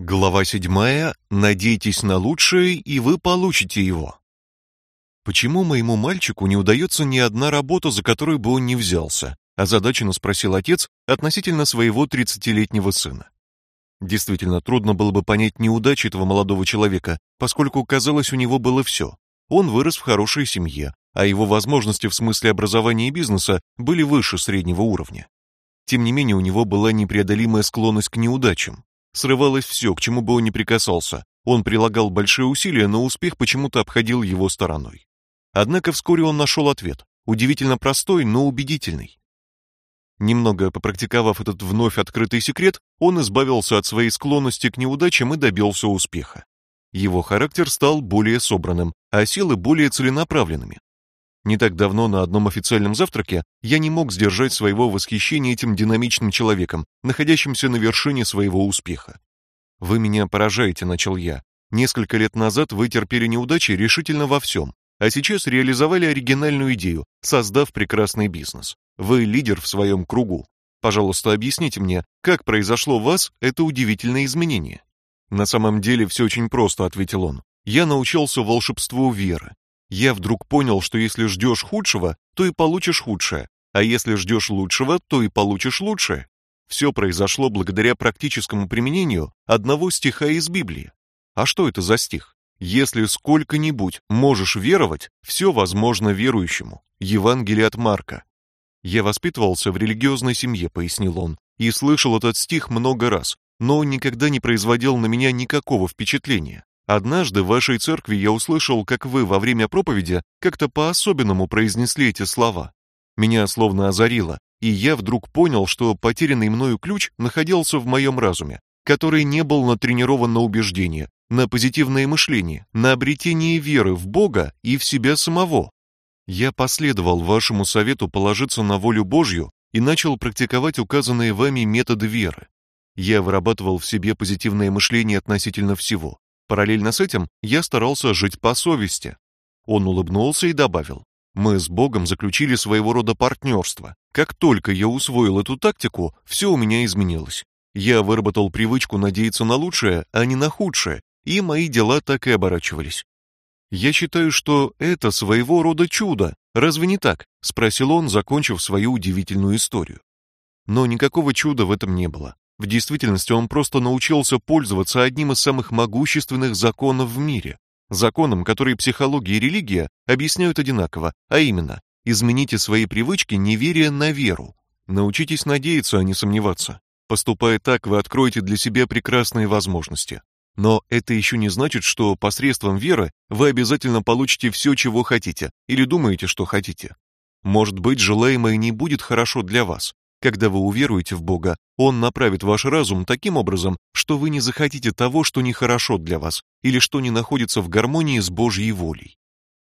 Глава седьмая. Надейтесь на лучшее, и вы получите его. Почему моему мальчику не удается ни одна работа, за которую бы он не взялся? озадаченно спросил отец относительно своего тридцатилетнего сына. Действительно, трудно было бы понять неудачи этого молодого человека, поскольку казалось, у него было все. Он вырос в хорошей семье, а его возможности в смысле образования и бизнеса были выше среднего уровня. Тем не менее, у него была непреодолимая склонность к неудачам. Срывалось все, к чему бы он ни прикасался. Он прилагал большие усилия, но успех почему-то обходил его стороной. Однако вскоре он нашел ответ, удивительно простой, но убедительный. Немного попрактиковав этот вновь открытый секрет, он избавился от своей склонности к неудачам и добился успеха. Его характер стал более собранным, а силы более целенаправленными. Не так давно на одном официальном завтраке я не мог сдержать своего восхищения этим динамичным человеком, находящимся на вершине своего успеха. Вы меня поражаете, начал я. Несколько лет назад вы терпели неудачи решительно во всем, а сейчас реализовали оригинальную идею, создав прекрасный бизнес. Вы лидер в своем кругу. Пожалуйста, объясните мне, как произошло у вас это удивительное изменение? На самом деле все очень просто, ответил он. Я научился волшебству веры. Я вдруг понял, что если ждешь худшего, то и получишь худшее, а если ждешь лучшего, то и получишь лучшее. Все произошло благодаря практическому применению одного стиха из Библии. А что это за стих? Если сколько-нибудь можешь веровать, все возможно верующему. Евангелие от Марка. Я воспитывался в религиозной семье, пояснил он, и слышал этот стих много раз, но никогда не производил на меня никакого впечатления. Однажды в вашей церкви я услышал, как вы во время проповеди как-то по-особенному произнесли эти слова. Меня словно озарило, и я вдруг понял, что потерянный мною ключ находился в моем разуме, который не был натренирован на убеждение, на позитивное мышление, на обретение веры в Бога и в себя самого. Я последовал вашему совету положиться на волю Божью и начал практиковать указанные вами методы веры. Я вырабатывал в себе позитивное мышление относительно всего. Параллельно с этим я старался жить по совести. Он улыбнулся и добавил: "Мы с Богом заключили своего рода партнерство. Как только я усвоил эту тактику, все у меня изменилось. Я выработал привычку надеяться на лучшее, а не на худшее, и мои дела так и оборачивались. Я считаю, что это своего рода чудо. Разве не так? спросил он, закончив свою удивительную историю. Но никакого чуда в этом не было. В действительности он просто научился пользоваться одним из самых могущественных законов в мире, законом, который психология и религия объясняют одинаково, а именно: измените свои привычки неверия на веру. Научитесь надеяться, а не сомневаться. Поступая так, вы откроете для себя прекрасные возможности. Но это еще не значит, что посредством веры вы обязательно получите все, чего хотите, или думаете, что хотите. Может быть, желаемое не будет хорошо для вас. Когда вы уверуете в Бога, Он направит ваш разум таким образом, что вы не захотите того, что нехорошо для вас, или что не находится в гармонии с Божьей волей.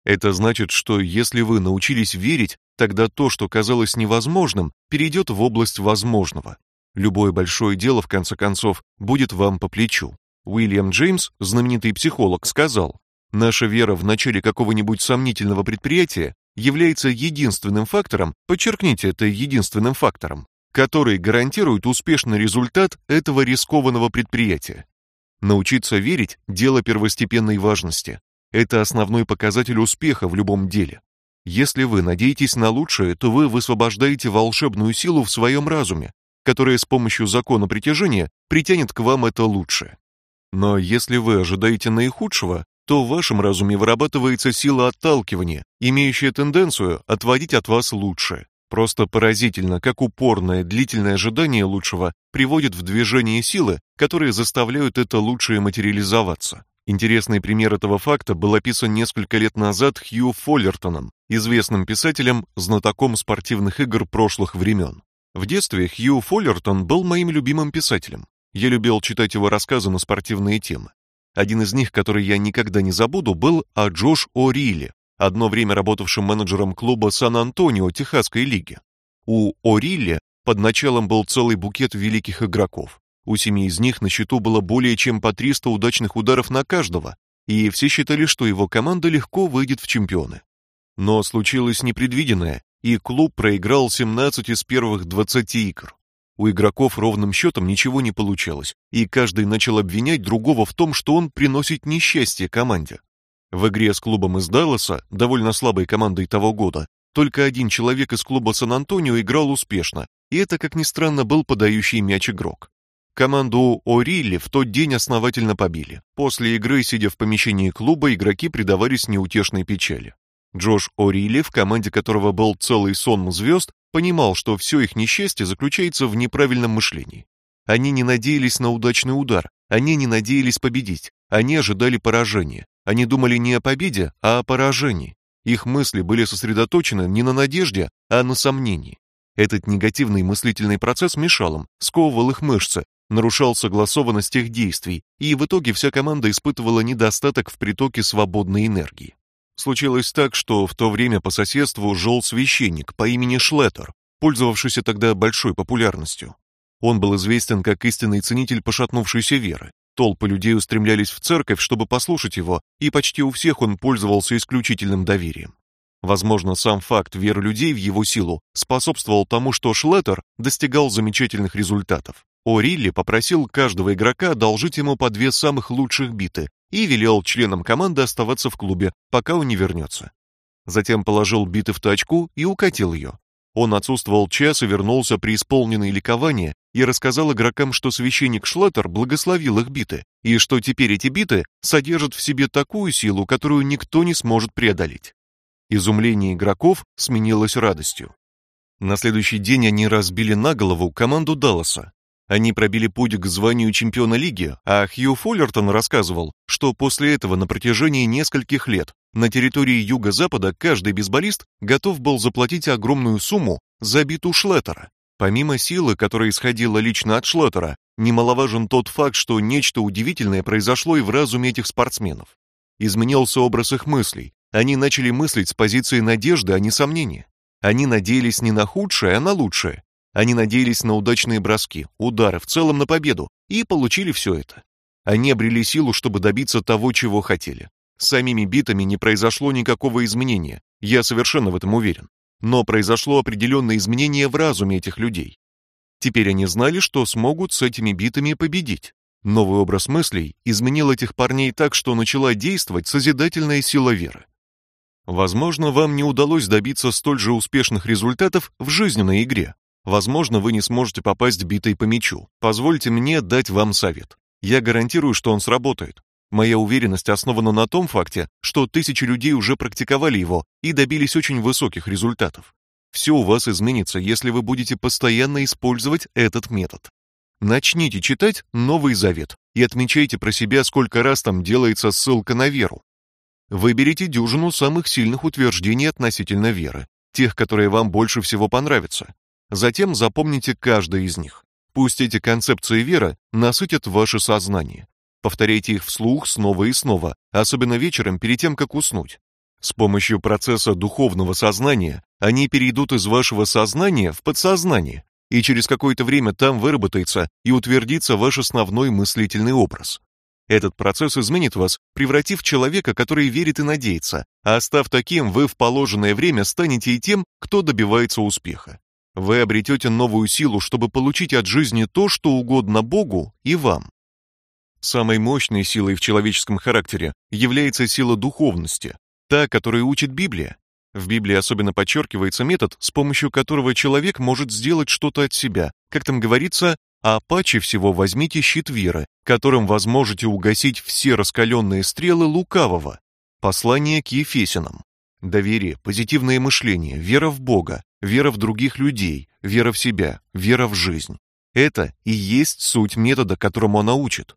Это значит, что если вы научились верить, тогда то, что казалось невозможным, перейдет в область возможного. Любое большое дело в конце концов будет вам по плечу. Уильям Джеймс, знаменитый психолог, сказал: "Наша вера в начале какого-нибудь сомнительного предприятия является единственным фактором, подчеркните это единственным фактором, который гарантирует успешный результат этого рискованного предприятия. Научиться верить дело первостепенной важности. Это основной показатель успеха в любом деле. Если вы надеетесь на лучшее, то вы высвобождаете волшебную силу в своем разуме, которая с помощью закона притяжения притянет к вам это лучшее. Но если вы ожидаете наихудшего, то в вашем разуме вырабатывается сила отталкивания, имеющая тенденцию отводить от вас лучшее. Просто поразительно, как упорное, длительное ожидание лучшего приводит в движение силы, которые заставляют это лучшее материализоваться. Интересный пример этого факта был описан несколько лет назад Хью Фоллертоном, известным писателем, знатоком спортивных игр прошлых времен. В детстве Хью Фоллертон был моим любимым писателем. Я любил читать его рассказы на спортивные темы. Один из них, который я никогда не забуду, был о Джош О'Рилли, одно время работавшем менеджером клуба Сан-Антонио Техасской лиги. У О'Рилли под началом был целый букет великих игроков. У семи из них на счету было более чем по 300 удачных ударов на каждого, и все считали, что его команда легко выйдет в чемпионы. Но случилось непредвиденное, и клуб проиграл 17 из первых 20 игр. У игроков ровным счетом ничего не получалось, и каждый начал обвинять другого в том, что он приносит несчастье команде. В игре с клубом из Далласа, довольно слабой командой того года, только один человек из клуба Сан-Антонио играл успешно, и это, как ни странно, был подающий мяч игрок. Команду Орилли в тот день основательно побили. После игры, сидя в помещении клуба, игроки предавались неутешной печали. Джош Орилли, в команде которого был целый сон звезд, понимал, что все их несчастье заключается в неправильном мышлении. Они не надеялись на удачный удар, они не надеялись победить, они ожидали поражения. Они думали не о победе, а о поражении. Их мысли были сосредоточены не на надежде, а на сомнении. Этот негативный мыслительный процесс мешал им, сковывал их мышцы, нарушал согласованность их действий, и в итоге вся команда испытывала недостаток в притоке свободной энергии. Случилось так, что в то время по соседству жил священник по имени Шлеттер, пользовавшийся тогда большой популярностью. Он был известен как истинный ценитель пошатнувшейся веры. Толпы людей устремлялись в церковь, чтобы послушать его, и почти у всех он пользовался исключительным доверием. Возможно, сам факт веры людей в его силу способствовал тому, что Шлеттер достигал замечательных результатов. О'Рилли попросил каждого игрока одолжить ему по две самых лучших биты и велел членам команды оставаться в клубе, пока он не вернется. Затем положил биты в тачку и укатил ее. Он отсутствовал час и вернулся при исполненной ликования и рассказал игрокам, что священник Шлеттер благословил их биты, и что теперь эти биты содержат в себе такую силу, которую никто не сможет преодолеть. Изумление игроков сменилось радостью. На следующий день они разбили на голову команду Далласа, они пробили путь к званию чемпиона лиги, а Хью Фоллертон рассказывал, что после этого на протяжении нескольких лет на территории юго-запада каждый бейсболист готов был заплатить огромную сумму за биту Шлеттера. Помимо силы, которая исходила лично от Шлеттера, немаловажен тот факт, что нечто удивительное произошло и в разуме этих спортсменов. Изменился образ их мыслей. Они начали мыслить с позиции надежды, а не сомнения. Они надеялись не на худшее, а на лучшее, они надеялись на удачные броски, удары, в целом на победу, и получили все это. Они обрели силу, чтобы добиться того, чего хотели. С самими битами не произошло никакого изменения, я совершенно в этом уверен. Но произошло определенное изменение в разуме этих людей. Теперь они знали, что смогут с этими битами победить. Новый образ мыслей изменил этих парней так, что начала действовать созидательная сила веры. Возможно, вам не удалось добиться столь же успешных результатов в жизненной игре, Возможно, вы не сможете попасть битой по мячу. Позвольте мне дать вам совет. Я гарантирую, что он сработает. Моя уверенность основана на том факте, что тысячи людей уже практиковали его и добились очень высоких результатов. Все у вас изменится, если вы будете постоянно использовать этот метод. Начните читать Новый Завет и отмечайте про себя, сколько раз там делается ссылка на веру. Выберите дюжину самых сильных утверждений относительно веры, тех, которые вам больше всего понравятся. Затем запомните каждое из них. Пусть эти концепции веры насытят ваше сознание. Повторяйте их вслух снова и снова, особенно вечером перед тем, как уснуть. С помощью процесса духовного сознания они перейдут из вашего сознания в подсознание, и через какое-то время там выработается и утвердится ваш основной мыслительный образ. Этот процесс изменит вас, превратив человека, который верит и надеется, а став таким, вы в положенное время станете и тем, кто добивается успеха. Вы обретете новую силу, чтобы получить от жизни то, что угодно Богу и вам. Самой мощной силой в человеческом характере является сила духовности, та, которой учит Библия. В Библии особенно подчеркивается метод, с помощью которого человек может сделать что-то от себя. Как там говорится, а паче всего возьмите щит веры, которым возможете угасить все раскаленные стрелы лукавого. Послание к Ефесянам. Доверие, позитивное мышление, вера в Бога, вера в других людей, вера в себя, вера в жизнь. Это и есть суть метода, которому она учит.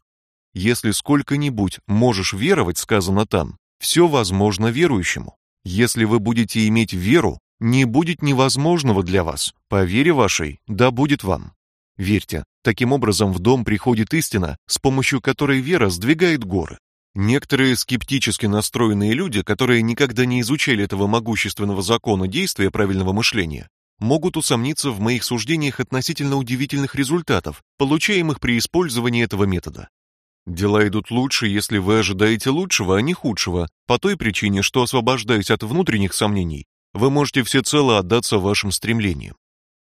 Если сколько-нибудь можешь веровать, сказано там, все возможно верующему. Если вы будете иметь веру, не будет невозможного для вас. По вере вашей да будет вам. Верьте, таким образом в дом приходит истина, с помощью которой вера сдвигает горы. Некоторые скептически настроенные люди, которые никогда не изучали этого могущественного закона действия правильного мышления, могут усомниться в моих суждениях относительно удивительных результатов, получаемых при использовании этого метода. Дела идут лучше, если вы ожидаете лучшего, а не худшего, по той причине, что освобождаясь от внутренних сомнений, вы можете всецело отдаться вашим стремлениям.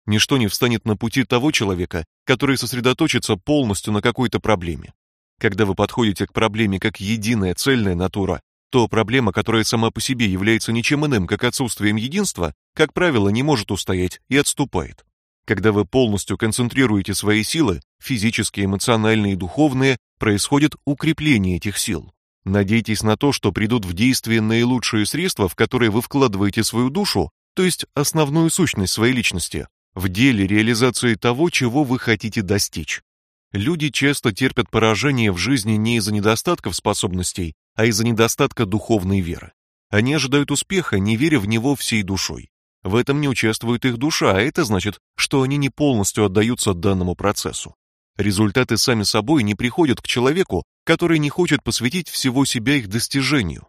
Ничто не встанет на пути того человека, который сосредоточится полностью на какой-то проблеме. Когда вы подходите к проблеме как единая цельная натура, то проблема, которая сама по себе является ничем иным, как отсутствием единства, как правило, не может устоять и отступает. Когда вы полностью концентрируете свои силы, физические, эмоциональные и духовные, происходит укрепление этих сил. Надейтесь на то, что придут в действие наилучшие средства, в которые вы вкладываете свою душу, то есть основную сущность своей личности, в деле реализации того, чего вы хотите достичь. Люди часто терпят поражение в жизни не из-за недостатков способностей, а из-за недостатка духовной веры. Они ожидают успеха, не веря в него всей душой. В этом не участвует их душа, а это значит, что они не полностью отдаются данному процессу. Результаты сами собой не приходят к человеку, который не хочет посвятить всего себя их достижению.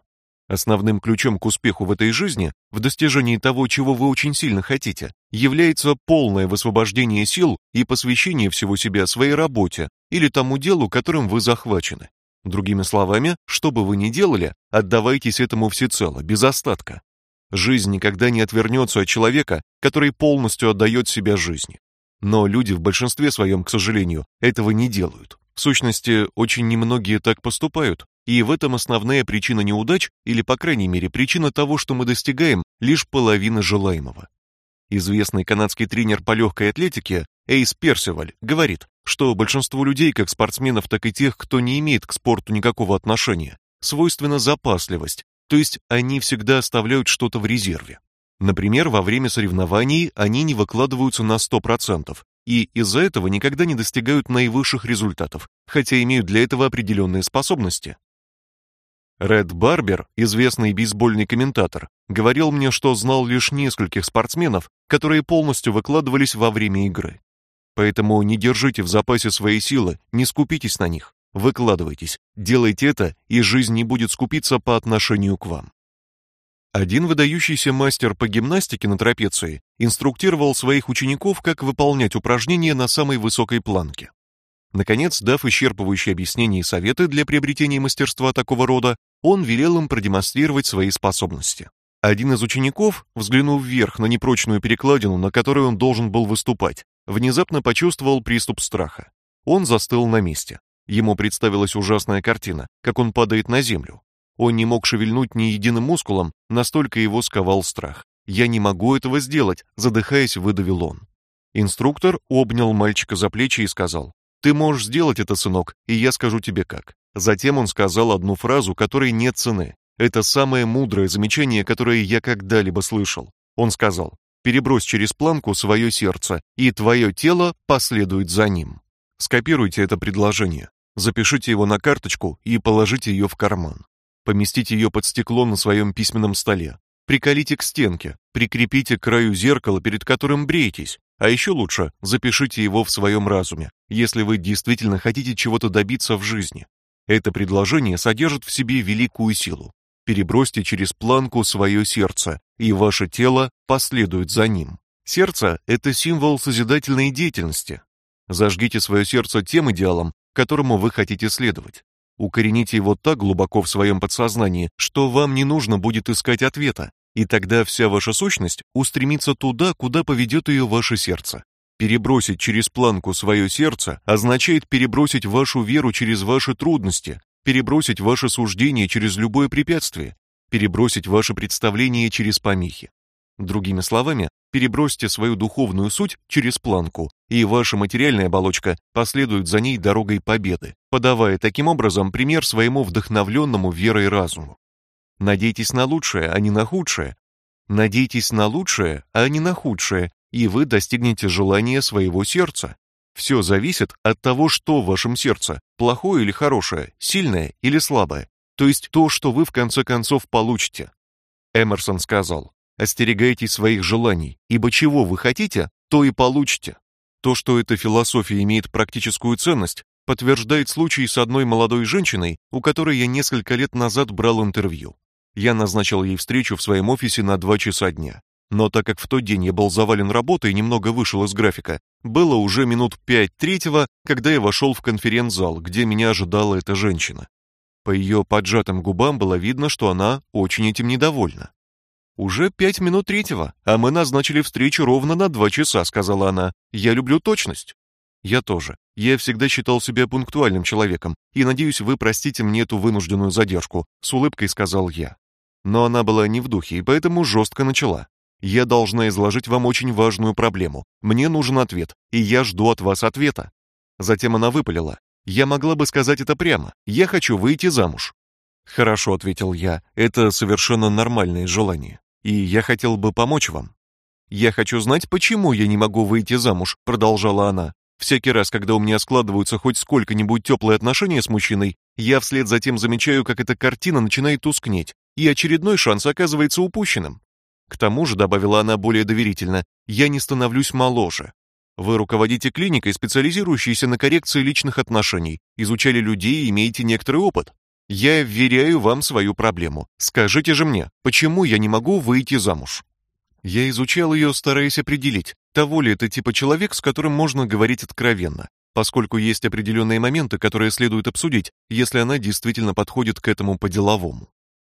Основным ключом к успеху в этой жизни, в достижении того, чего вы очень сильно хотите, является полное высвобождение сил и посвящение всего себя своей работе или тому делу, которым вы захвачены. Другими словами, что бы вы ни делали, отдавайтесь этому всецело, без остатка. Жизнь никогда не отвернется от человека, который полностью отдает себя жизни. Но люди в большинстве своем, к сожалению, этого не делают. В сущности, очень немногие так поступают, и в этом основная причина неудач, или, по крайней мере, причина того, что мы достигаем лишь половины желаемого. Известный канадский тренер по легкой атлетике Эйс Персиваль говорит, что большинству людей, как спортсменов, так и тех, кто не имеет к спорту никакого отношения, свойственна запасливость, то есть они всегда оставляют что-то в резерве. Например, во время соревнований они не выкладываются на 100%, и из-за этого никогда не достигают наивысших результатов, хотя имеют для этого определенные способности. Ред Барбер, известный бейсбольный комментатор, говорил мне, что знал лишь нескольких спортсменов, которые полностью выкладывались во время игры. Поэтому не держите в запасе свои силы, не скупитесь на них. Выкладывайтесь, делайте это, и жизнь не будет скупиться по отношению к вам. Один выдающийся мастер по гимнастике на трапеции инструктировал своих учеников, как выполнять упражнения на самой высокой планке. Наконец, дав исчерпывающие объяснения и советы для приобретения мастерства такого рода, он велел им продемонстрировать свои способности. Один из учеников, взглянув вверх на непрочную перекладину, на которой он должен был выступать, внезапно почувствовал приступ страха. Он застыл на месте. Ему представилась ужасная картина, как он падает на землю. Он не мог шевельнуть ни единым мускулом, настолько его сковал страх. "Я не могу этого сделать", задыхаясь, выдавил он. Инструктор обнял мальчика за плечи и сказал: "Ты можешь сделать это, сынок, и я скажу тебе как". Затем он сказал одну фразу, которой нет цены. Это самое мудрое замечание, которое я когда-либо слышал. Он сказал: "Перебрось через планку свое сердце, и твое тело последует за ним". Скопируйте это предложение, запишите его на карточку и положите ее в карман. Поместите ее под стекло на своем письменном столе. Приколите к стенке, прикрепите к краю зеркала, перед которым бреетесь. А еще лучше, запишите его в своем разуме, если вы действительно хотите чего-то добиться в жизни. Это предложение содержит в себе великую силу. Перебросьте через планку свое сердце, и ваше тело последует за ним. Сердце это символ созидательной деятельности. Зажгите свое сердце тем идеалом, которому вы хотите следовать. Укорените его так глубоко в своем подсознании, что вам не нужно будет искать ответа, и тогда вся ваша сущность устремится туда, куда поведет ее ваше сердце. Перебросить через планку свое сердце означает перебросить вашу веру через ваши трудности, перебросить ваше суждение через любое препятствие, перебросить ваши представления через помехи. Другими словами, перебросьте свою духовную суть через планку, и ваша материальная оболочка последует за ней дорогой победы, подавая таким образом пример своему вдохновленному верой разуму. Надейтесь на лучшее, а не на худшее. Надейтесь на лучшее, а не на худшее, и вы достигнете желания своего сердца. Все зависит от того, что в вашем сердце, плохое или хорошее, сильное или слабое, то есть то, что вы в конце концов получите. Эмерсон сказал: Остерегайтесь своих желаний, ибо чего вы хотите, то и получите. То, что эта философия имеет практическую ценность, подтверждает случай с одной молодой женщиной, у которой я несколько лет назад брал интервью. Я назначил ей встречу в своем офисе на 2 часа дня. Но так как в тот день я был завален работой и немного вышел из графика, было уже минут пять третьего, когда я вошел в конференц-зал, где меня ожидала эта женщина. По ее поджатым губам было видно, что она очень этим недовольна. Уже пять минут третьего, а мы назначили встречу ровно на два часа, сказала она. Я люблю точность. Я тоже. Я всегда считал себя пунктуальным человеком, и надеюсь, вы простите мне эту вынужденную задержку, с улыбкой сказал я. Но она была не в духе, и поэтому жестко начала. Я должна изложить вам очень важную проблему. Мне нужен ответ, и я жду от вас ответа. Затем она выпалила: "Я могла бы сказать это прямо. Я хочу выйти замуж". "Хорошо", ответил я. "Это совершенно нормальное желание, и я хотел бы помочь вам". "Я хочу знать, почему я не могу выйти замуж", продолжала она. Всякий раз, когда у меня складываются хоть сколько-нибудь теплые отношения с мужчиной, я вслед за тем замечаю, как эта картина начинает тускнеть, и очередной шанс оказывается упущенным. К тому же, добавила она более доверительно, я не становлюсь моложе. Вы руководите клиникой, специализирующейся на коррекции личных отношений, изучали людей и имеете некоторый опыт. Я вверяю вам свою проблему. Скажите же мне, почему я не могу выйти замуж? Я изучал ее, стараясь определить, того ли это типа человек, с которым можно говорить откровенно, поскольку есть определенные моменты, которые следует обсудить, если она действительно подходит к этому по-деловому.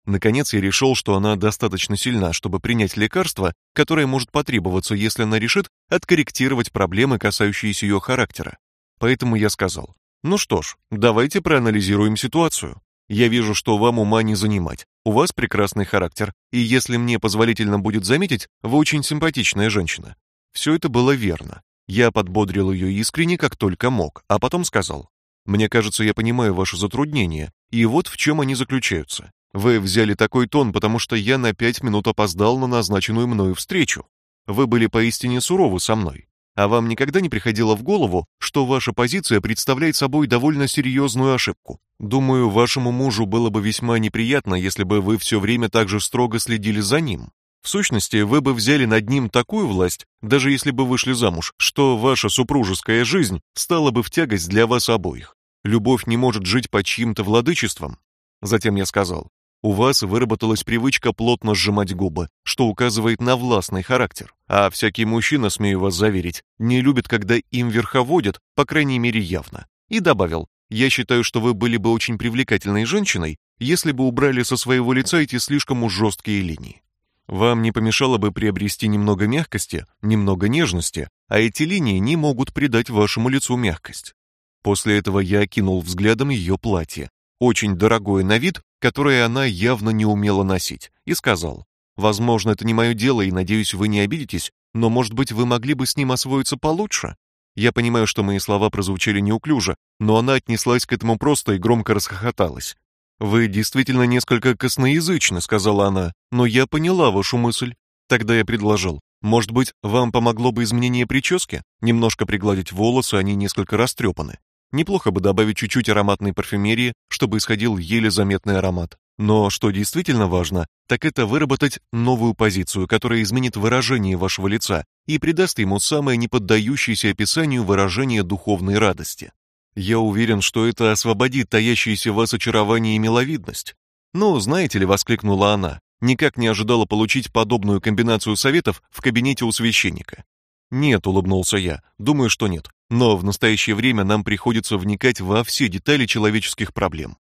Наконец я решил, что она достаточно сильна, чтобы принять лекарство, которое может потребоваться, если она решит откорректировать проблемы, касающиеся ее характера. Поэтому я сказал: "Ну что ж, давайте проанализируем ситуацию. Я вижу, что вам ума не занимать. У вас прекрасный характер, и если мне позволительно будет заметить, вы очень симпатичная женщина". Все это было верно. Я подбодрил ее искренне, как только мог, а потом сказал: "Мне кажется, я понимаю ваши затруднения, и вот в чем они заключаются. Вы взяли такой тон, потому что я на пять минут опоздал на назначенную мною встречу. Вы были поистине суровы со мной. А вам никогда не приходило в голову, что ваша позиция представляет собой довольно серьезную ошибку? Думаю, вашему мужу было бы весьма неприятно, если бы вы все время так же строго следили за ним. В сущности, вы бы взяли над ним такую власть, даже если бы вышли замуж, что ваша супружеская жизнь стала бы в тягость для вас обоих. Любовь не может жить под чьим-то владычеством. Затем я сказал: у вас выработалась привычка плотно сжимать губы, что указывает на властный характер. А всякий мужчина, смею вас заверить, не любит, когда им верховодят, по крайней мере, явно. И добавил: "Я считаю, что вы были бы очень привлекательной женщиной, если бы убрали со своего лица эти слишком уж жесткие линии. Вам не помешало бы приобрести немного мягкости, немного нежности, а эти линии не могут придать вашему лицу мягкость". После этого я окинул взглядом ее платье, очень дорогое на вид, которое она явно не умела носить, и сказал: "Возможно, это не мое дело, и надеюсь, вы не обидитесь, но, может быть, вы могли бы с ним освоиться получше?" Я понимаю, что мои слова прозвучали неуклюже, но она отнеслась к этому просто и громко расхохоталась. Вы действительно несколько косноязычны, сказала она, но я поняла вашу мысль. Тогда я предложил: может быть, вам помогло бы изменение прически, немножко пригладить волосы, они несколько растрепаны. Неплохо бы добавить чуть-чуть ароматной парфюмерии, чтобы исходил еле заметный аромат. Но что действительно важно, так это выработать новую позицию, которая изменит выражение вашего лица и придаст ему самое неподдающееся описанию выражение духовной радости. Я уверен, что это освободит таящиеся в вас очарование и миловидность. Ну, знаете ли, воскликнула она, никак не ожидала получить подобную комбинацию советов в кабинете у священника. Нет, улыбнулся я. Думаю, что нет. Но в настоящее время нам приходится вникать во все детали человеческих проблем.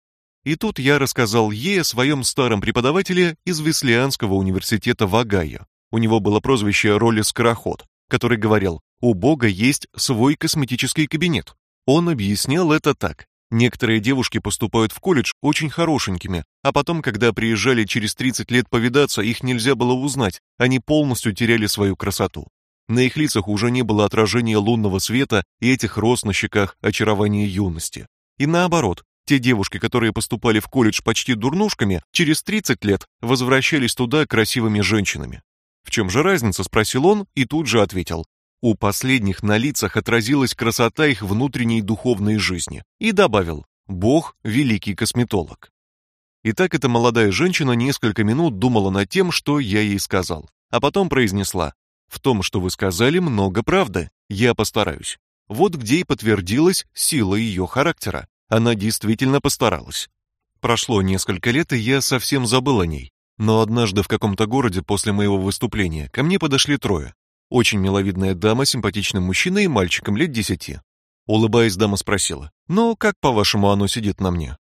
И тут я рассказал ей о своем старом преподавателе из Веслианского университета в Огайо. У него было прозвище Роли Скороход, который говорил: "У Бога есть свой косметический кабинет". Он объяснял это так: Некоторые девушки поступают в колледж очень хорошенькими, а потом, когда приезжали через 30 лет повидаться, их нельзя было узнать, они полностью теряли свою красоту. На их лицах уже не было отражения лунного света и этих роз на щеках очарования юности. И наоборот, те девушки, которые поступали в колледж почти дурнушками, через 30 лет возвращались туда красивыми женщинами. В чем же разница, спросил он и тут же ответил: у последних на лицах отразилась красота их внутренней духовной жизни, и добавил: Бог великий косметолог. Итак, эта молодая женщина несколько минут думала над тем, что я ей сказал, а потом произнесла: в том, что вы сказали, много правды. Я постараюсь. Вот где и подтвердилась сила ее характера. Она действительно постаралась. Прошло несколько лет, и я совсем забыл о ней. Но однажды в каком-то городе после моего выступления ко мне подошли трое. Очень миловидная дама, симпатичным мужчиной и мальчиком лет десяти. Улыбаясь, дама спросила: "Ну, как, по-вашему, оно сидит на мне?"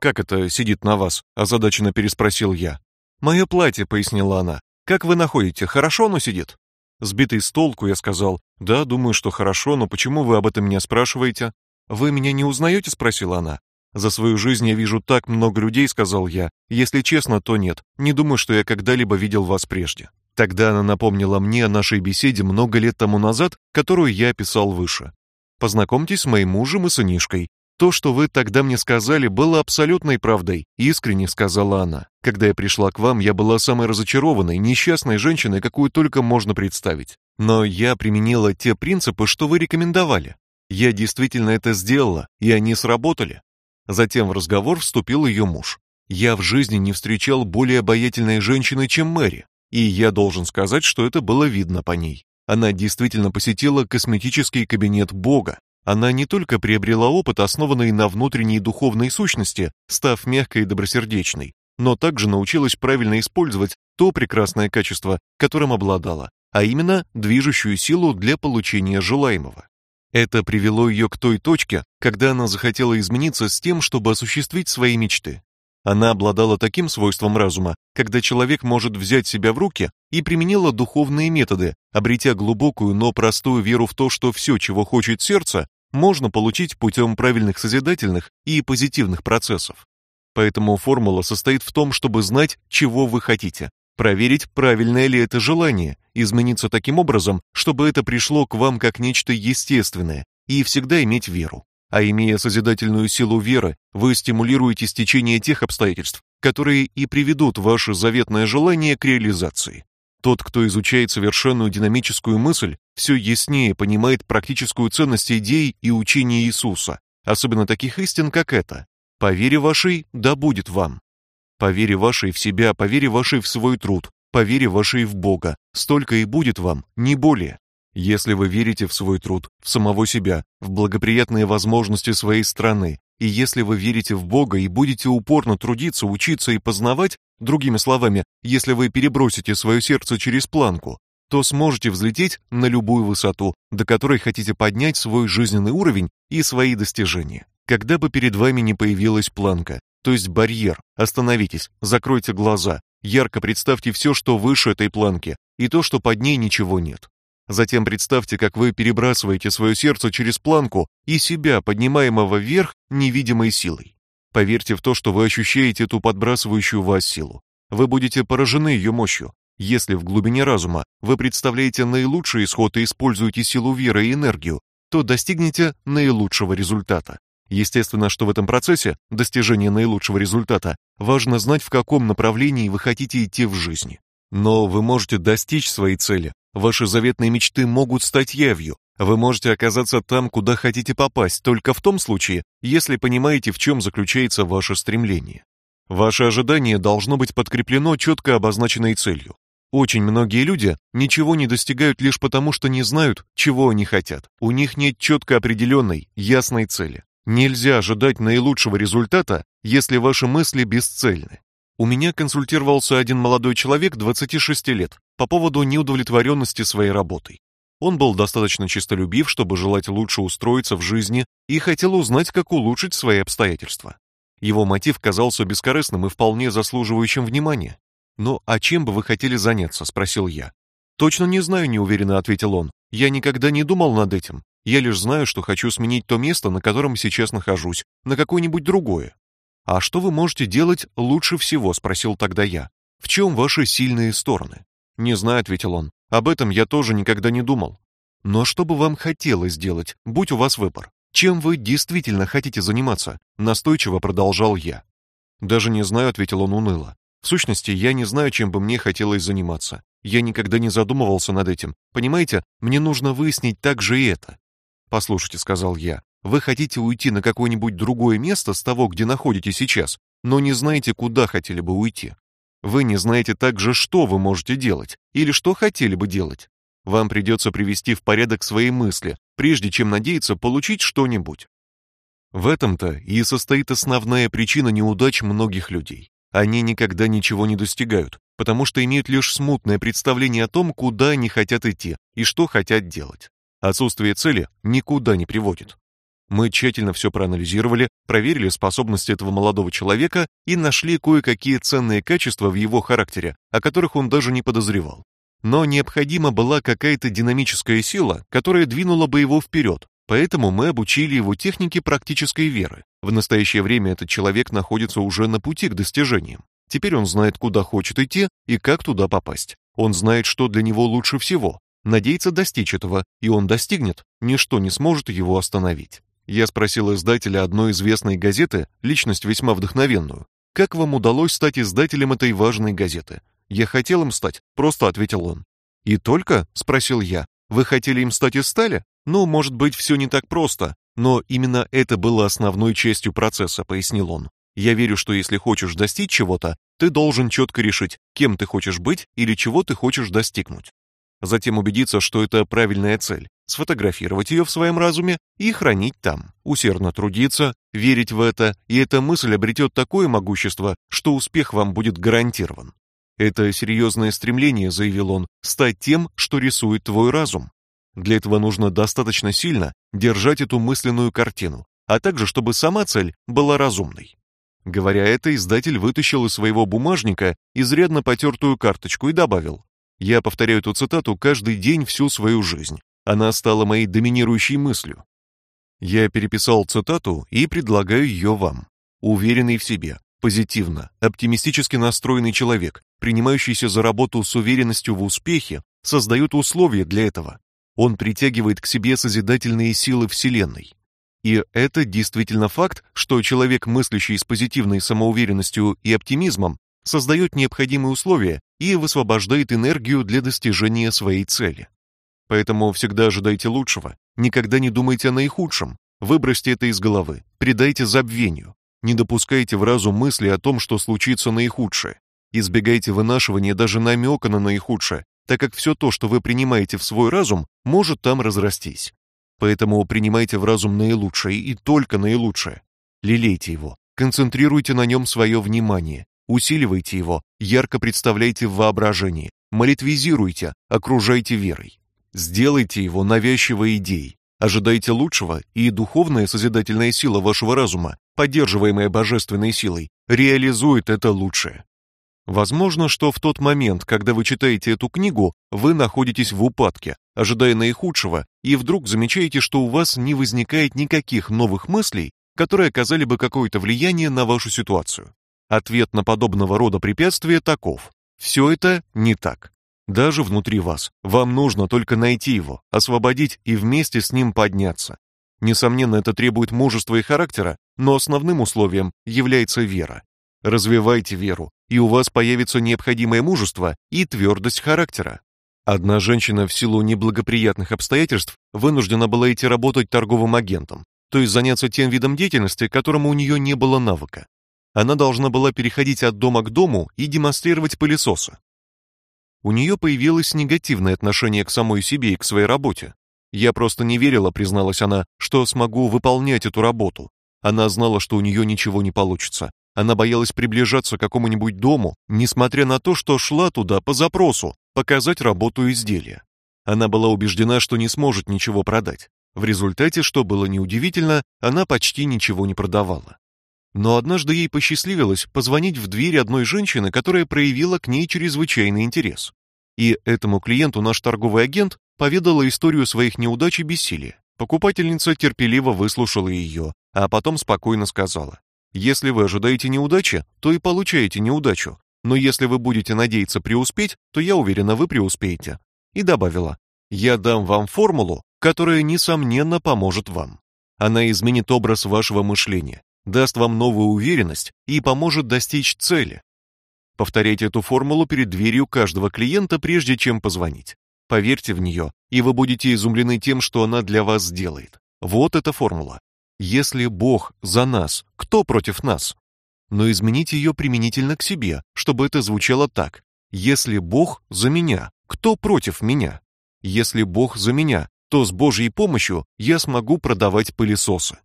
"Как это сидит на вас?" озадаченно переспросил я. «Мое платье», — пояснила она. Как вы находите, хорошо оно сидит? Сбитый с толку, я сказал: "Да, думаю, что хорошо, но почему вы об этом меня спрашиваете?" "Вы меня не узнаете?» — спросила она. За свою жизнь я вижу так много людей, сказал я. Если честно, то нет. Не думаю, что я когда-либо видел вас прежде. Тогда она напомнила мне о нашей беседе много лет тому назад, которую я описал выше. Познакомьтесь с моим мужем и сынишкой. То, что вы тогда мне сказали, было абсолютной правдой, искренне сказала она. Когда я пришла к вам, я была самой разочарованной, несчастной женщиной, какую только можно представить. Но я применила те принципы, что вы рекомендовали. Я действительно это сделала, и они сработали. Затем в разговор вступил ее муж. Я в жизни не встречал более обаятельной женщины, чем Мэри, и я должен сказать, что это было видно по ней. Она действительно посетила косметический кабинет Бога. Она не только приобрела опыт, основанный на внутренней духовной сущности, став мягкой и добросердечной, но также научилась правильно использовать то прекрасное качество, которым обладала, а именно движущую силу для получения желаемого. Это привело ее к той точке, когда она захотела измениться с тем, чтобы осуществить свои мечты. Она обладала таким свойством разума, когда человек может взять себя в руки и применила духовные методы, обретя глубокую, но простую веру в то, что все, чего хочет сердце, можно получить путем правильных созидательных и позитивных процессов. Поэтому формула состоит в том, чтобы знать, чего вы хотите, проверить, правильное ли это желание, измениться таким образом, чтобы это пришло к вам как нечто естественное, и всегда иметь веру. А имея созидательную силу веры, вы стимулируете стечение тех обстоятельств, которые и приведут ваше заветное желание к реализации. Тот, кто изучает совершенную динамическую мысль, все яснее понимает практическую ценность идей и учения Иисуса, особенно таких истин, как это: "По вере вашей да будет вам". По вере вашей в себя, по вере вашей в свой труд, по вере вашей в Бога, столько и будет вам, не более. Если вы верите в свой труд, в самого себя, в благоприятные возможности своей страны, и если вы верите в Бога и будете упорно трудиться, учиться и познавать, другими словами, если вы перебросите свое сердце через планку, то сможете взлететь на любую высоту, до которой хотите поднять свой жизненный уровень и свои достижения. Когда бы перед вами не появилась планка, то есть барьер. Остановитесь, закройте глаза, ярко представьте все, что выше этой планки, и то, что под ней ничего нет. Затем представьте, как вы перебрасываете свое сердце через планку и себя, поднимаемого вверх невидимой силой. Поверьте в то, что вы ощущаете эту подбрасывающую вас силу. Вы будете поражены ее мощью. Если в глубине разума вы представляете наилучший исход и используете силу веры и энергию, то достигнете наилучшего результата. Естественно, что в этом процессе достижения наилучшего результата важно знать, в каком направлении вы хотите идти в жизни. Но вы можете достичь своей цели. Ваши заветные мечты могут стать явью. Вы можете оказаться там, куда хотите попасть, только в том случае, если понимаете, в чем заключается ваше стремление. Ваше ожидание должно быть подкреплено четко обозначенной целью. Очень многие люди ничего не достигают лишь потому, что не знают, чего они хотят. У них нет четко определенной, ясной цели. Нельзя ожидать наилучшего результата, если ваши мысли бесцельны. У меня консультировался один молодой человек 26 лет по поводу неудовлетворенности своей работой. Он был достаточно честолюбив, чтобы желать лучше устроиться в жизни и хотел узнать, как улучшить свои обстоятельства. Его мотив казался бескорыстным и вполне заслуживающим внимания. "Но а чем бы вы хотели заняться?" спросил я. "Точно не знаю", неуверенно ответил он. "Я никогда не думал над этим. Я лишь знаю, что хочу сменить то место, на котором сейчас нахожусь, на какое-нибудь другое. А что вы можете делать лучше всего, спросил тогда я. В чем ваши сильные стороны? Не знаю, ответил он. Об этом я тоже никогда не думал. Но что бы вам хотелось делать, будь у вас выбор? Чем вы действительно хотите заниматься? настойчиво продолжал я. Даже не знаю, ответил он уныло. В сущности, я не знаю, чем бы мне хотелось заниматься. Я никогда не задумывался над этим. Понимаете, мне нужно выяснить также и это. Послушайте, сказал я. Вы хотите уйти на какое-нибудь другое место с того, где находитесь сейчас, но не знаете, куда хотели бы уйти. Вы не знаете также, что вы можете делать или что хотели бы делать. Вам придется привести в порядок свои мысли, прежде чем надеяться получить что-нибудь. В этом-то и состоит основная причина неудач многих людей. Они никогда ничего не достигают, потому что имеют лишь смутное представление о том, куда они хотят идти и что хотят делать. Отсутствие цели никуда не приводит. Мы тщательно все проанализировали, проверили способности этого молодого человека и нашли кое-какие ценные качества в его характере, о которых он даже не подозревал. Но необходима была какая-то динамическая сила, которая двинула бы его вперед. Поэтому мы обучили его технике практической веры. В настоящее время этот человек находится уже на пути к достижениям. Теперь он знает, куда хочет идти и как туда попасть. Он знает, что для него лучше всего. Надеется достичь этого, и он достигнет. Ничто не сможет его остановить. Я спросил издателя одной известной газеты, личность весьма вдохновенную, как вам удалось стать издателем этой важной газеты? Я хотел им стать, просто ответил он. И только, спросил я. Вы хотели им стать из стали? Ну, может быть, все не так просто, но именно это было основной частью процесса, пояснил он. Я верю, что если хочешь достичь чего-то, ты должен четко решить, кем ты хочешь быть или чего ты хочешь достигнуть. Затем убедиться, что это правильная цель, сфотографировать ее в своем разуме и хранить там. Усердно трудиться, верить в это, и эта мысль обретет такое могущество, что успех вам будет гарантирован. Это серьезное стремление, заявил он, стать тем, что рисует твой разум. Для этого нужно достаточно сильно держать эту мысленную картину, а также чтобы сама цель была разумной. Говоря это, издатель вытащил из своего бумажника изрядно потертую карточку и добавил: "Я повторяю эту цитату каждый день всю свою жизнь. Она стала моей доминирующей мыслью. Я переписал цитату и предлагаю ее вам. Уверенный в себе, позитивно, оптимистически настроенный человек, принимающийся за работу с уверенностью в успехе, создает условия для этого. Он притягивает к себе созидательные силы вселенной. И это действительно факт, что человек, мыслящий с позитивной самоуверенностью и оптимизмом, создает необходимые условия и высвобождает энергию для достижения своей цели. Поэтому всегда ожидайте лучшего, никогда не думайте о наихудшем. Выбросьте это из головы, предайте забвению. Не допускайте в разум мысли о том, что случится наихудшее. Избегайте вынашивания даже намека на наихудшее, так как все то, что вы принимаете в свой разум, может там разрастись. Поэтому принимайте в разум наилучшее и только наилучшее. Лелейте его, концентрируйте на нем свое внимание, усиливайте его, ярко представляйте в воображении, молитвизируйте, окружайте верой. Сделайте его навязчивой идеей. Ожидайте лучшего, и духовная созидательная сила вашего разума, поддерживаемая божественной силой, реализует это лучшее. Возможно, что в тот момент, когда вы читаете эту книгу, вы находитесь в упадке, ожидая наихудшего, и вдруг замечаете, что у вас не возникает никаких новых мыслей, которые оказали бы какое-то влияние на вашу ситуацию. Ответ на подобного рода препятствия таков: все это не так даже внутри вас. Вам нужно только найти его, освободить и вместе с ним подняться. Несомненно, это требует мужества и характера, но основным условием является вера. Развивайте веру, и у вас появится необходимое мужество и твердость характера. Одна женщина в силу неблагоприятных обстоятельств вынуждена была идти работать торговым агентом, то есть заняться тем видом деятельности, которому у нее не было навыка. Она должна была переходить от дома к дому и демонстрировать пылесосы. У нее появилось негативное отношение к самой себе и к своей работе. Я просто не верила, призналась она, что смогу выполнять эту работу. Она знала, что у нее ничего не получится. Она боялась приближаться к какому-нибудь дому, несмотря на то, что шла туда по запросу показать работу изделия. Она была убеждена, что не сможет ничего продать. В результате, что было неудивительно, она почти ничего не продавала. Но однажды ей посчастливилось позвонить в дверь одной женщины, которая проявила к ней чрезвычайный интерес. И этому клиенту наш торговый агент поведала историю своих неудач и бессилия. Покупательница терпеливо выслушала ее, а потом спокойно сказала: "Если вы ожидаете неудачи, то и получаете неудачу. Но если вы будете надеяться преуспеть, то я уверена, вы преуспеете". И добавила: "Я дам вам формулу, которая несомненно поможет вам. Она изменит образ вашего мышления, даст вам новую уверенность и поможет достичь цели. Повторяйте эту формулу перед дверью каждого клиента, прежде чем позвонить. Поверьте в нее, и вы будете изумлены тем, что она для вас сделает. Вот эта формула. Если Бог за нас, кто против нас? Но измените ее применительно к себе, чтобы это звучало так: если Бог за меня, кто против меня? Если Бог за меня, то с Божьей помощью я смогу продавать пылесосы.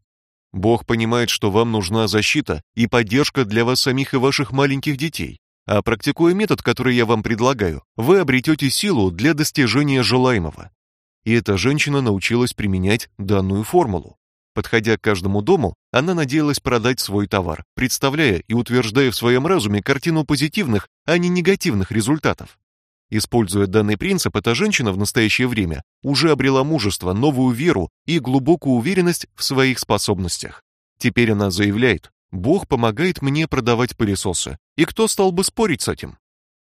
Бог понимает, что вам нужна защита и поддержка для вас самих и ваших маленьких детей. А практикуя метод, который я вам предлагаю, вы обретете силу для достижения желаемого. И эта женщина научилась применять данную формулу. Подходя к каждому дому, она надеялась продать свой товар, представляя и утверждая в своем разуме картину позитивных, а не негативных результатов. Используя данный принцип, эта женщина в настоящее время уже обрела мужество, новую веру и глубокую уверенность в своих способностях. Теперь она заявляет: "Бог помогает мне продавать пылесосы". И кто стал бы спорить с этим?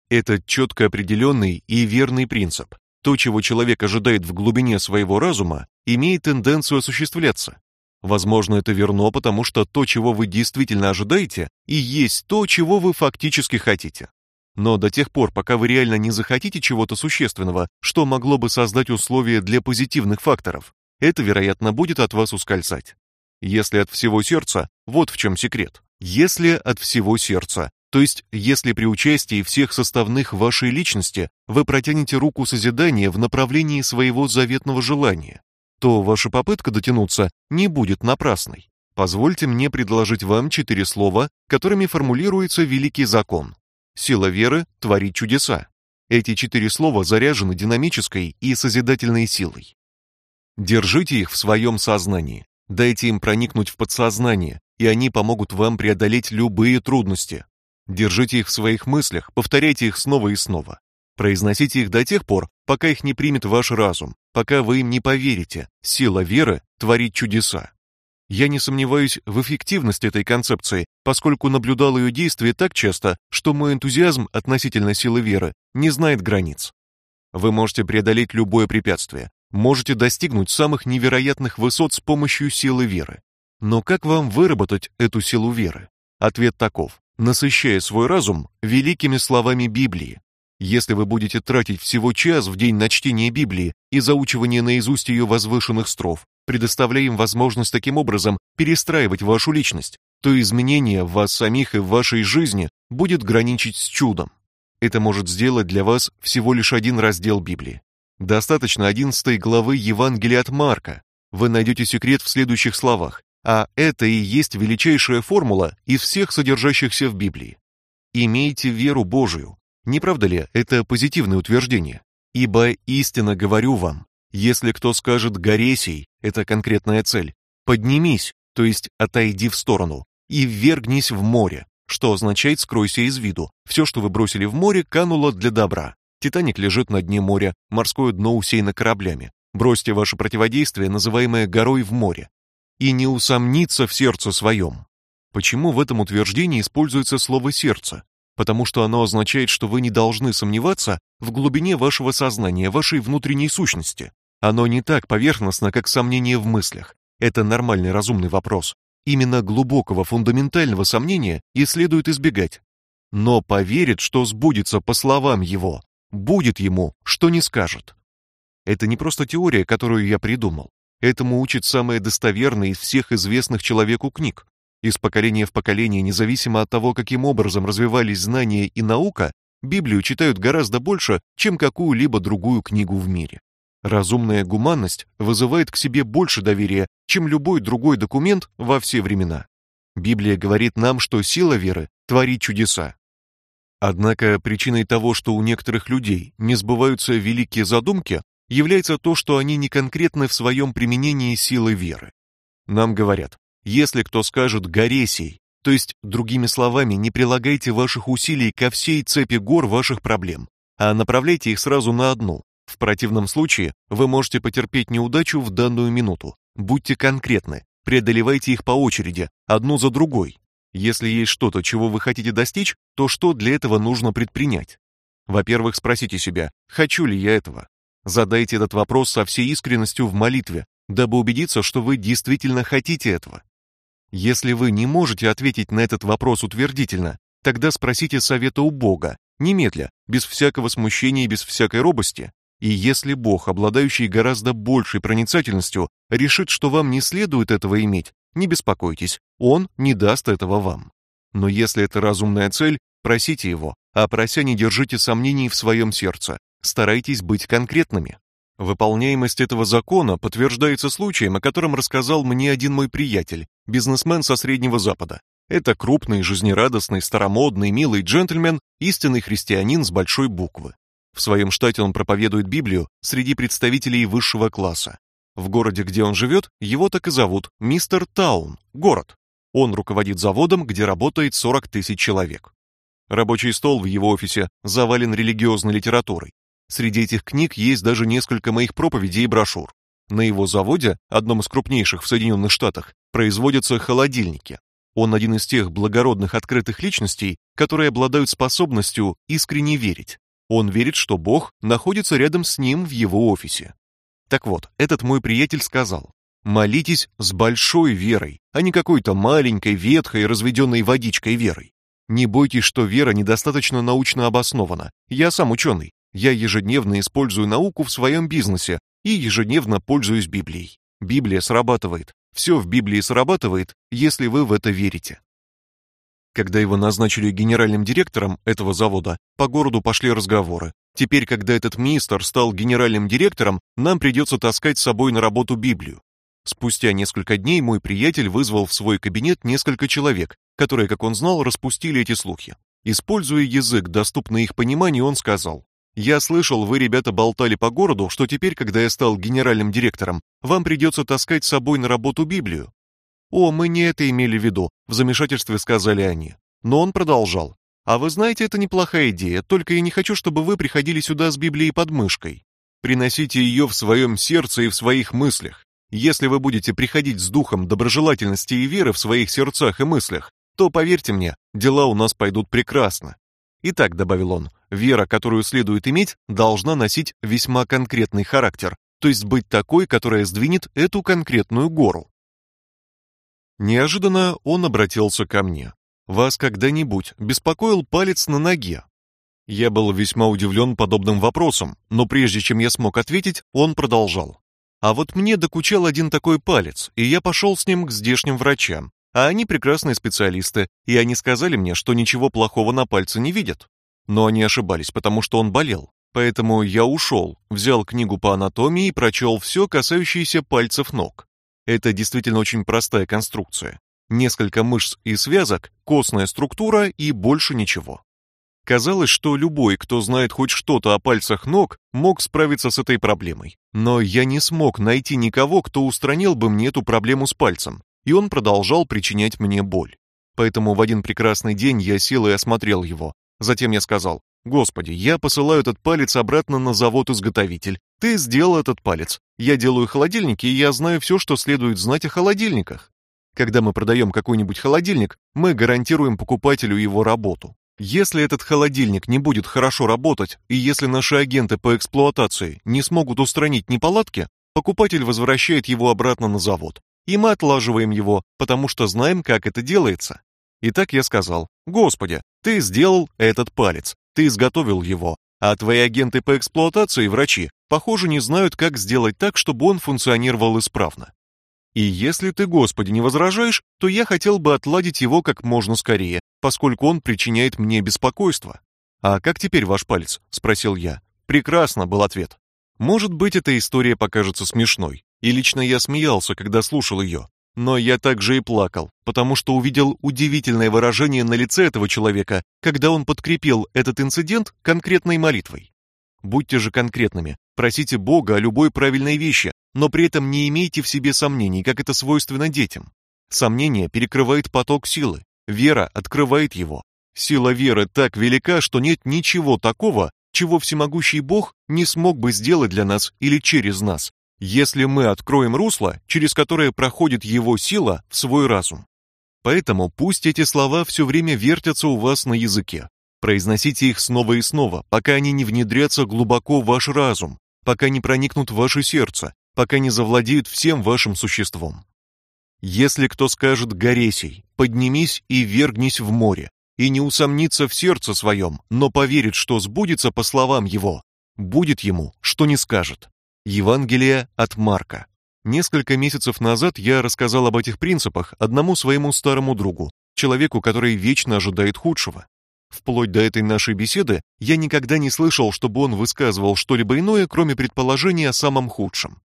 Это четко определенный и верный принцип. То, чего человек ожидает в глубине своего разума, имеет тенденцию осуществляться. Возможно, это верно, потому что то, чего вы действительно ожидаете, и есть то, чего вы фактически хотите. Но до тех пор, пока вы реально не захотите чего-то существенного, что могло бы создать условия для позитивных факторов, это, вероятно, будет от вас ускользать. Если от всего сердца, вот в чем секрет. Если от всего сердца, то есть если при участии всех составных вашей личности вы протянете руку созидания в направлении своего заветного желания, то ваша попытка дотянуться не будет напрасной. Позвольте мне предложить вам четыре слова, которыми формулируется великий закон. Сила веры творит чудеса. Эти четыре слова заряжены динамической и созидательной силой. Держите их в своем сознании. Дайте им проникнуть в подсознание, и они помогут вам преодолеть любые трудности. Держите их в своих мыслях, повторяйте их снова и снова. Произносите их до тех пор, пока их не примет ваш разум, пока вы им не поверите. Сила веры творит чудеса. Я не сомневаюсь в эффективности этой концепции, поскольку наблюдал ее действие так часто, что мой энтузиазм относительно силы веры не знает границ. Вы можете преодолеть любое препятствие, можете достигнуть самых невероятных высот с помощью силы веры. Но как вам выработать эту силу веры? Ответ таков: насыщая свой разум великими словами Библии, если вы будете тратить всего час в день на чтение Библии и заучивание наизусть ее возвышенных строф, предоставляя им возможность таким образом перестраивать вашу личность, то изменение в вас самих и в вашей жизни будет граничить с чудом. Это может сделать для вас всего лишь один раздел Библии. Достаточно 11 главы Евангелия от Марка. Вы найдете секрет в следующих словах, а это и есть величайшая формула из всех содержащихся в Библии. Имейте веру Божию, не правда ли это позитивное утверждение? Ибо истинно говорю вам, если кто скажет горе сей, это конкретная цель, поднимись, то есть отойди в сторону, и ввергнись в море, что означает скройся из виду. Все, что вы бросили в море, кануло для добра. Титаник лежит на дне моря, морское дно усеяно кораблями. Бросьте ваше противодействие, называемое горой в море, и не усомниться в сердце своем. Почему в этом утверждении используется слово сердце? потому что оно означает, что вы не должны сомневаться в глубине вашего сознания, вашей внутренней сущности. Оно не так поверхностно, как сомнение в мыслях. Это нормальный разумный вопрос. Именно глубокого фундаментального сомнения и следует избегать. Но поверит, что сбудется по словам его, будет ему, что не скажет. Это не просто теория, которую я придумал. Этому учит самая достоверная из всех известных человеку книг. Из поколения в поколение, независимо от того, каким образом развивались знания и наука, Библию читают гораздо больше, чем какую-либо другую книгу в мире. Разумная гуманность вызывает к себе больше доверия, чем любой другой документ во все времена. Библия говорит нам, что сила веры творит чудеса. Однако причиной того, что у некоторых людей не сбываются великие задумки, является то, что они не конкретны в своем применении силы веры. Нам говорят: если кто скажет «горе сей», то есть, другими словами, не прилагайте ваших усилий ко всей цепи гор ваших проблем, а направляйте их сразу на одну. В противном случае вы можете потерпеть неудачу в данную минуту. Будьте конкретны, преодолевайте их по очереди, одну за другой. Если есть что-то, чего вы хотите достичь, то что для этого нужно предпринять? Во-первых, спросите себя, хочу ли я этого? Задайте этот вопрос со всей искренностью в молитве, дабы убедиться, что вы действительно хотите этого. Если вы не можете ответить на этот вопрос утвердительно, тогда спросите совета у Бога, немедля, без всякого смущения и без всякой робости. И если Бог, обладающий гораздо большей проницательностью, решит, что вам не следует этого иметь, не беспокойтесь, он не даст этого вам. Но если это разумная цель, просите его, а прося не держите сомнений в своем сердце. Старайтесь быть конкретными. Выполняемость этого закона подтверждается случаем, о котором рассказал мне один мой приятель, бизнесмен со Среднего Запада. Это крупный, жизнерадостный, старомодный, милый джентльмен, истинный христианин с большой буквы. В своем штате он проповедует Библию среди представителей высшего класса. В городе, где он живет, его так и зовут мистер Таун, город. Он руководит заводом, где работает 40 тысяч человек. Рабочий стол в его офисе завален религиозной литературой. Среди этих книг есть даже несколько моих проповедей и брошюр. На его заводе, одном из крупнейших в Соединенных Штатах, производятся холодильники. Он один из тех благородных открытых личностей, которые обладают способностью искренне верить. Он верит, что Бог находится рядом с ним в его офисе. Так вот, этот мой приятель сказал: "Молитесь с большой верой, а не какой-то маленькой, ветхой, разведенной водичкой верой. Не бойтесь, что вера недостаточно научно обоснована. Я сам ученый. Я ежедневно использую науку в своем бизнесе и ежедневно пользуюсь Библией. Библия срабатывает. Все в Библии срабатывает, если вы в это верите. Когда его назначили генеральным директором этого завода, по городу пошли разговоры. Теперь, когда этот мистер стал генеральным директором, нам придется таскать с собой на работу Библию. Спустя несколько дней мой приятель вызвал в свой кабинет несколько человек, которые, как он знал, распустили эти слухи. Используя язык, доступный их пониманию, он сказал: "Я слышал, вы, ребята, болтали по городу, что теперь, когда я стал генеральным директором, вам придется таскать с собой на работу Библию. О, мы не это имели в виду, в замешательстве сказали они. Но он продолжал: "А вы знаете, это неплохая идея, только я не хочу, чтобы вы приходили сюда с Библией под мышкой. Приносите ее в своем сердце и в своих мыслях. Если вы будете приходить с духом доброжелательности и веры в своих сердцах и мыслях, то поверьте мне, дела у нас пойдут прекрасно. Итак, добавил он, вера, которую следует иметь, должна носить весьма конкретный характер, то есть быть такой, которая сдвинет эту конкретную гору. Неожиданно он обратился ко мне. Вас когда-нибудь беспокоил палец на ноге? Я был весьма удивлен подобным вопросом, но прежде чем я смог ответить, он продолжал. А вот мне докучал один такой палец, и я пошел с ним к здешним врачам. А они прекрасные специалисты, и они сказали мне, что ничего плохого на пальце не видят. Но они ошибались, потому что он болел. Поэтому я ушел, взял книгу по анатомии и прочел все, касающееся пальцев ног. Это действительно очень простая конструкция. Несколько мышц и связок, костная структура и больше ничего. Казалось, что любой, кто знает хоть что-то о пальцах ног, мог справиться с этой проблемой. Но я не смог найти никого, кто устранил бы мне эту проблему с пальцем, и он продолжал причинять мне боль. Поэтому в один прекрасный день я сел и осмотрел его. Затем я сказал: "Господи, я посылаю этот палец обратно на завод-изготовитель. Ты сделал этот палец. Я делаю холодильники, и я знаю все, что следует знать о холодильниках. Когда мы продаем какой-нибудь холодильник, мы гарантируем покупателю его работу. Если этот холодильник не будет хорошо работать, и если наши агенты по эксплуатации не смогут устранить неполадки, покупатель возвращает его обратно на завод, и мы отлаживаем его, потому что знаем, как это делается. Итак, я сказал: "Господи, ты сделал этот палец, ты изготовил его, а твои агенты по эксплуатации, врачи, похоже, не знают, как сделать так, чтобы он функционировал исправно. И если ты, Господи, не возражаешь, то я хотел бы отладить его как можно скорее, поскольку он причиняет мне беспокойство. А как теперь ваш палец? спросил я. Прекрасно был ответ. Может быть, эта история покажется смешной, и лично я смеялся, когда слушал ее, но я также и плакал, потому что увидел удивительное выражение на лице этого человека, когда он подкрепил этот инцидент конкретной молитвой. Будьте же конкретными, просите Бога о любой правильной вещи, но при этом не имейте в себе сомнений, как это свойственно детям. Сомнение перекрывает поток силы, вера открывает его. Сила веры так велика, что нет ничего такого, чего всемогущий Бог не смог бы сделать для нас или через нас, если мы откроем русло, через которое проходит его сила в свой разум. Поэтому пусть эти слова все время вертятся у вас на языке. Произносите их снова и снова, пока они не внедрятся глубоко в ваш разум, пока не проникнут в ваше сердце, пока не завладеют всем вашим существом. Если кто скажет горесей, поднимись и вергнись в море, и не усомнится в сердце своем, но поверит, что сбудется по словам его, будет ему, что не скажет. Евангелие от Марка. Несколько месяцев назад я рассказал об этих принципах одному своему старому другу, человеку, который вечно ожидает худшего. Вплоть до этой нашей беседы я никогда не слышал, чтобы он высказывал что-либо иное, кроме предположений о самом худшем.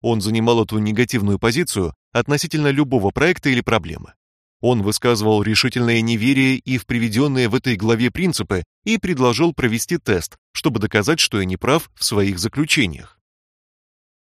Он занимал эту негативную позицию относительно любого проекта или проблемы. Он высказывал решительное неверие и в приведенные в этой главе принципы и предложил провести тест, чтобы доказать, что я не прав в своих заключениях.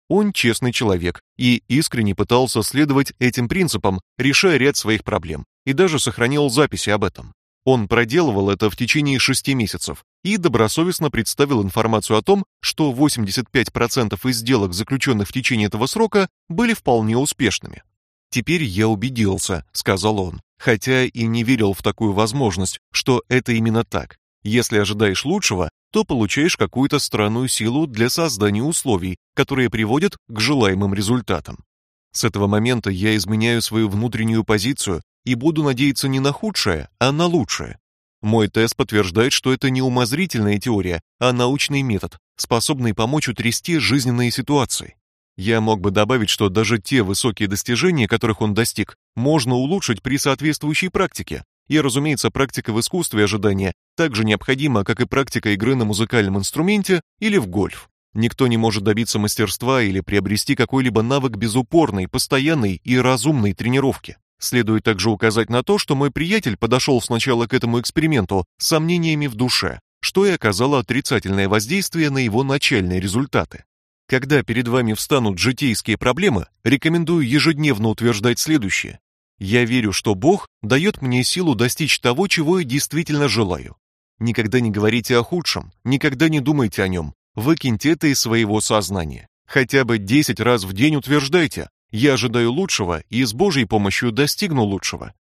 Он честный человек и искренне пытался следовать этим принципам, решая ряд своих проблем, и даже сохранил записи об этом. Он проделывал это в течение шести месяцев и добросовестно представил информацию о том, что 85% из сделок, заключенных в течение этого срока, были вполне успешными. Теперь я убедился, сказал он, хотя и не верил в такую возможность, что это именно так. Если ожидаешь лучшего, то получаешь какую-то странную силу для создания условий, которые приводят к желаемым результатам. С этого момента я изменяю свою внутреннюю позицию и буду надеяться не на худшее, а на лучшее. Мой тест подтверждает, что это не умозрительная теория, а научный метод, способный помочь утрясти жизненные ситуации. Я мог бы добавить, что даже те высокие достижения, которых он достиг, можно улучшить при соответствующей практике. И, разумеется, практика в искусстве ожидания так же необходима, как и практика игры на музыкальном инструменте или в гольф. Никто не может добиться мастерства или приобрести какой-либо навык без упорной, постоянной и разумной тренировки. Следует также указать на то, что мой приятель подошел сначала к этому эксперименту с сомнениями в душе, что и оказало отрицательное воздействие на его начальные результаты. Когда перед вами встанут житейские проблемы, рекомендую ежедневно утверждать следующее: я верю, что Бог дает мне силу достичь того, чего я действительно желаю. Никогда не говорите о худшем, никогда не думайте о нем. Выкиньте это из своего сознания. Хотя бы 10 раз в день утверждайте: я ожидаю лучшего и с Божьей помощью достигну лучшего.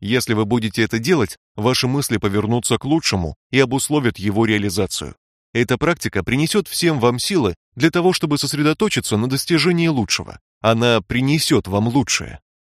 Если вы будете это делать, ваши мысли повернутся к лучшему и обусловят его реализацию. Эта практика принесет всем вам силы для того, чтобы сосредоточиться на достижении лучшего. Она принесет вам лучшее.